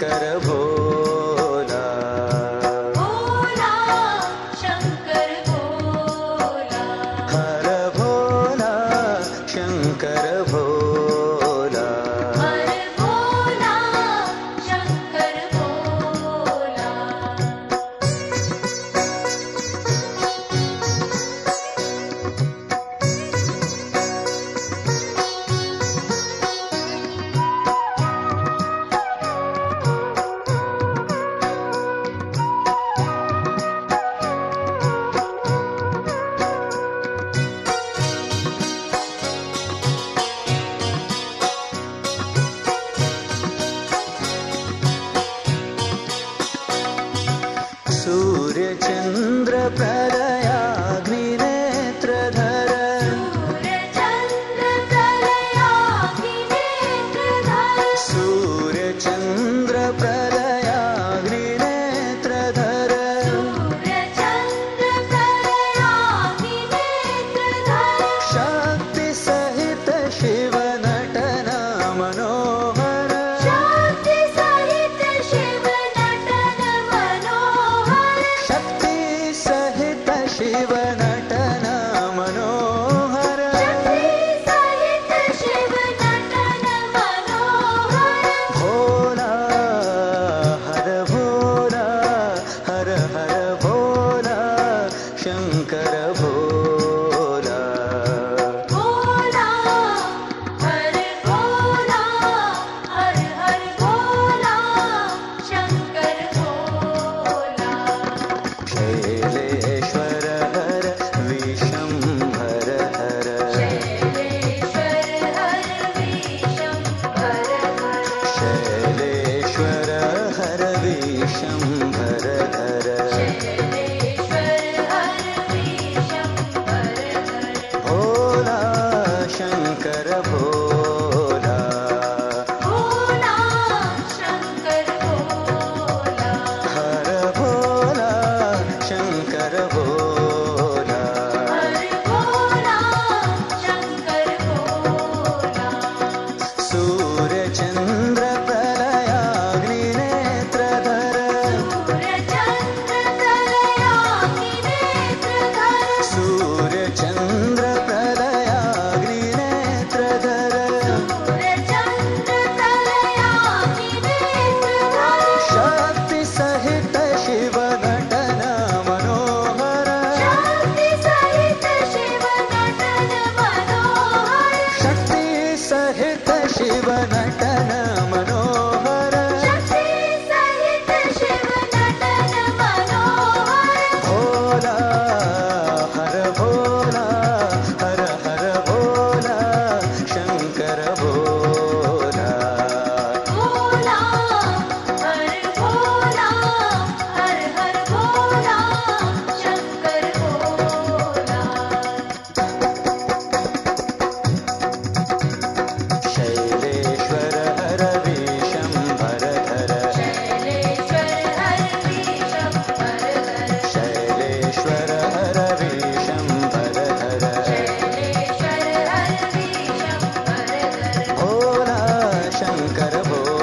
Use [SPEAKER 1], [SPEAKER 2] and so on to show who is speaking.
[SPEAKER 1] करबो चन्द्र प्रयाग्नित्र धर सूर्य चन्द्र शिव शंकर बोल